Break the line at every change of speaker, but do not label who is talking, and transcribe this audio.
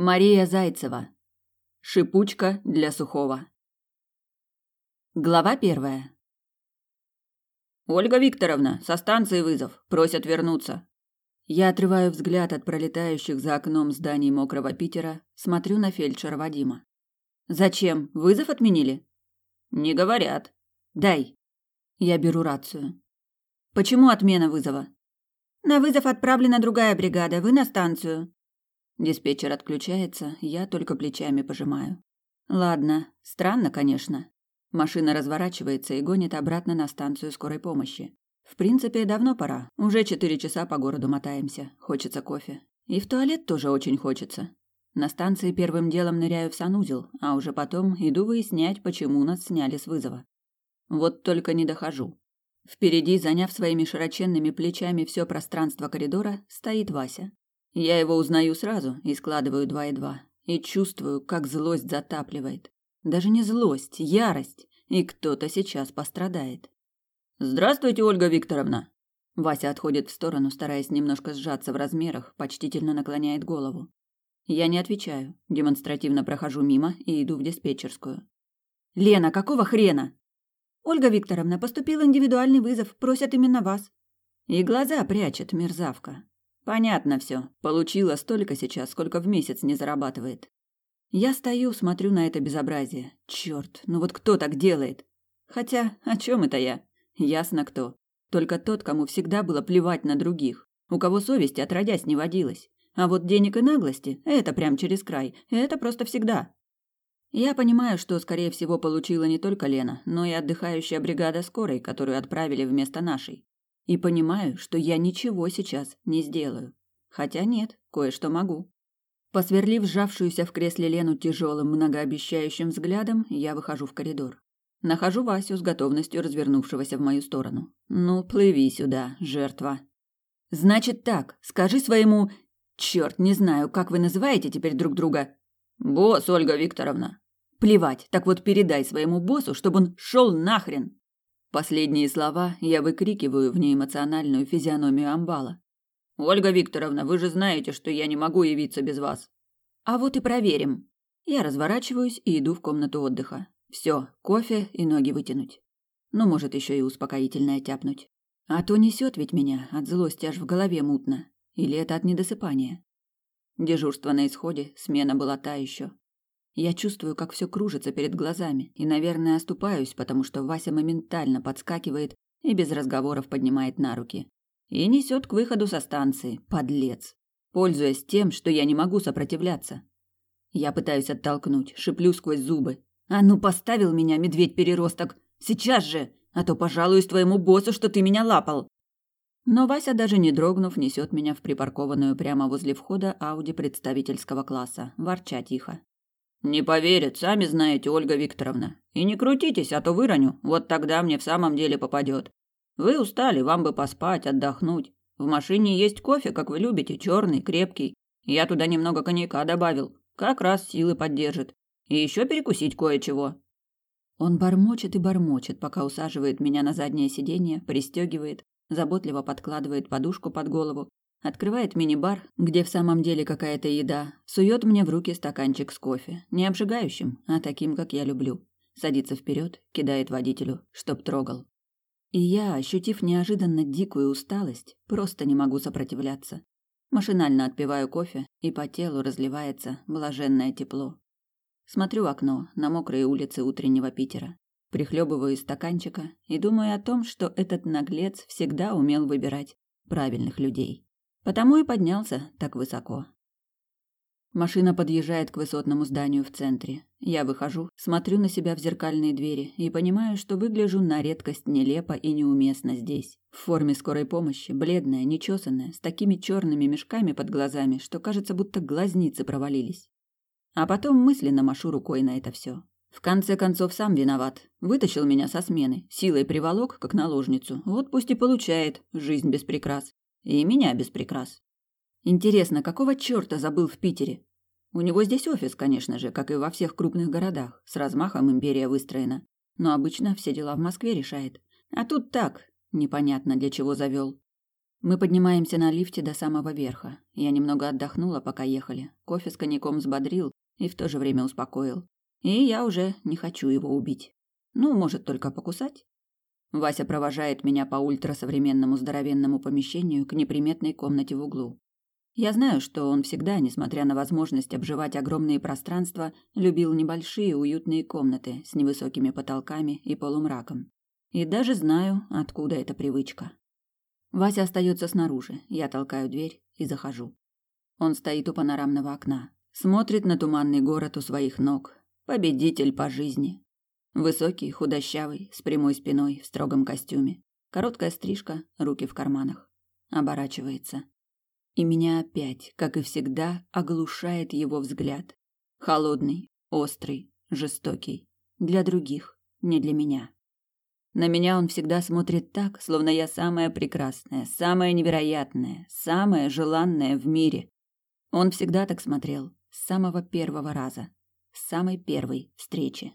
Мария Зайцева. Шипучка для сухого. Глава первая.
Ольга Викторовна, со станции вызов. Просят вернуться.
Я отрываю взгляд от пролетающих за окном зданий мокрого Питера, смотрю на фельдшера Вадима. Зачем? Вызов отменили?
Не говорят.
Дай. Я беру рацию. Почему отмена вызова?
На вызов отправлена другая бригада. Вы на станцию.
Диспетчер отключается, я только плечами пожимаю. Ладно, странно, конечно. Машина разворачивается и гонит обратно на станцию скорой помощи. В принципе, давно пора. Уже четыре часа по городу мотаемся. Хочется кофе. И в туалет тоже очень хочется. На станции первым делом ныряю в санузел, а уже потом иду выяснять, почему нас сняли с вызова. Вот только не дохожу. Впереди, заняв своими широченными плечами все пространство коридора, стоит Вася. Я его узнаю сразу и складываю два и два. И чувствую, как злость затапливает. Даже не злость, ярость. И кто-то сейчас пострадает.
«Здравствуйте, Ольга Викторовна!»
Вася отходит в сторону, стараясь немножко сжаться в размерах, почтительно наклоняет голову. Я не отвечаю, демонстративно прохожу мимо и иду в диспетчерскую. «Лена, какого хрена?»
«Ольга Викторовна, поступил индивидуальный вызов, просят именно вас».
И глаза прячет мерзавка. Понятно все. Получила столько сейчас, сколько в месяц не зарабатывает. Я стою, смотрю на это безобразие. Черт, ну вот кто так делает? Хотя, о чем это я? Ясно кто. Только тот, кому всегда было плевать на других, у кого совести отродясь не водилось. А вот денег и наглости – это прям через край, это просто всегда. Я понимаю, что, скорее всего, получила не только Лена, но и отдыхающая бригада скорой, которую отправили вместо нашей. И понимаю, что я ничего сейчас не сделаю. Хотя нет, кое-что могу. Посверлив сжавшуюся в кресле Лену тяжелым, многообещающим взглядом, я выхожу в коридор. Нахожу Васю с готовностью развернувшегося в мою сторону. «Ну, плыви сюда, жертва». «Значит так, скажи своему... Черт, не знаю, как вы называете теперь друг друга?»
«Босс, Ольга Викторовна».
«Плевать, так вот передай своему боссу, чтобы он шел нахрен». Последние слова я выкрикиваю в неэмоциональную физиономию амбала.
Ольга Викторовна, вы же знаете, что я не могу явиться без вас.
А вот и проверим. Я разворачиваюсь и иду в комнату отдыха. Все, кофе и ноги вытянуть. Ну, может, еще и успокоительное тяпнуть. А то несет ведь меня от злости аж в голове мутно. Или это от недосыпания? Дежурство на исходе, смена была та еще. Я чувствую, как все кружится перед глазами, и, наверное, оступаюсь, потому что Вася моментально подскакивает и без разговоров поднимает на руки. И несет к выходу со станции, подлец, пользуясь тем, что я не могу сопротивляться. Я пытаюсь оттолкнуть, шиплю сквозь зубы. «А ну, поставил меня, медведь-переросток! Сейчас же! А то пожалуюсь твоему боссу, что ты меня лапал!» Но Вася, даже не дрогнув, несет меня в припаркованную прямо возле входа Ауди представительского класса, ворча тихо.
Не поверят, сами знаете, Ольга Викторовна. И не крутитесь, а то выроню. Вот тогда мне в самом деле попадет. Вы устали, вам бы поспать, отдохнуть. В машине есть кофе, как вы любите, черный, крепкий. Я туда немного коньяка добавил. Как раз силы поддержит. И еще перекусить кое-чего.
Он бормочет и бормочет, пока усаживает меня на заднее сиденье, пристегивает, заботливо подкладывает подушку под голову Открывает мини-бар, где в самом деле какая-то еда, сует мне в руки стаканчик с кофе, не обжигающим, а таким, как я люблю. Садится вперед, кидает водителю, чтоб трогал. И я, ощутив неожиданно дикую усталость, просто не могу сопротивляться. Машинально отпиваю кофе, и по телу разливается блаженное тепло. Смотрю в окно на мокрые улицы утреннего Питера. Прихлебываю из стаканчика и думаю о том, что этот наглец всегда умел выбирать правильных людей. Потому и поднялся так высоко. Машина подъезжает к высотному зданию в центре. Я выхожу, смотрю на себя в зеркальные двери и понимаю, что выгляжу на редкость нелепо и неуместно здесь. В форме скорой помощи, бледная, нечесанная, с такими черными мешками под глазами, что кажется, будто глазницы провалились. А потом мысленно машу рукой на это все. В конце концов, сам виноват. Вытащил меня со смены, силой приволок, как наложницу. Вот пусть и получает жизнь без прикрас. И меня без прикрас. Интересно, какого черта забыл в Питере? У него здесь офис, конечно же, как и во всех крупных городах. С размахом империя выстроена. Но обычно все дела в Москве решает. А тут так, непонятно для чего завел. Мы поднимаемся на лифте до самого верха. Я немного отдохнула, пока ехали. Кофе с коньяком взбодрил и в то же время успокоил. И я уже не хочу его убить. Ну, может, только покусать. Вася провожает меня по ультрасовременному здоровенному помещению к неприметной комнате в углу. Я знаю, что он всегда, несмотря на возможность обживать огромные пространства, любил небольшие уютные комнаты с невысокими потолками и полумраком. И даже знаю, откуда эта привычка. Вася остается снаружи, я толкаю дверь и захожу. Он стоит у панорамного окна, смотрит на туманный город у своих ног. Победитель по жизни. Высокий, худощавый, с прямой спиной, в строгом костюме. Короткая стрижка, руки в карманах. Оборачивается. И меня опять, как и всегда, оглушает его взгляд. Холодный, острый, жестокий. Для других, не для меня. На меня он всегда смотрит так, словно я самая прекрасная, самая невероятная, самая желанная в мире. Он всегда так смотрел, с самого первого раза, с самой первой встречи.